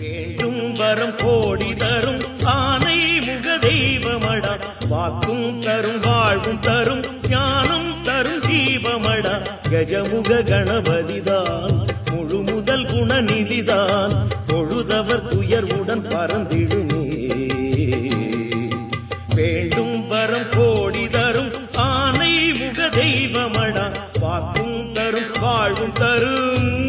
வேண்டும் வரம் கோடி தரும். ஆனை முக தெய்வமடா. வாக்கும் தரும் வாழ்வும் தரும் ஞானம் தரும் தீபமடா. கஜமுக கணபதிதான் முழு முதல் குணநிதிதான் பொழுதவர் துயர்வுடன் பறந்திடுமே. வேண்டும் வரம் கோடி தரும் ஆனை முக தெய்வமடா. வாக்கும் தரும் வாழ்வும் தரும்.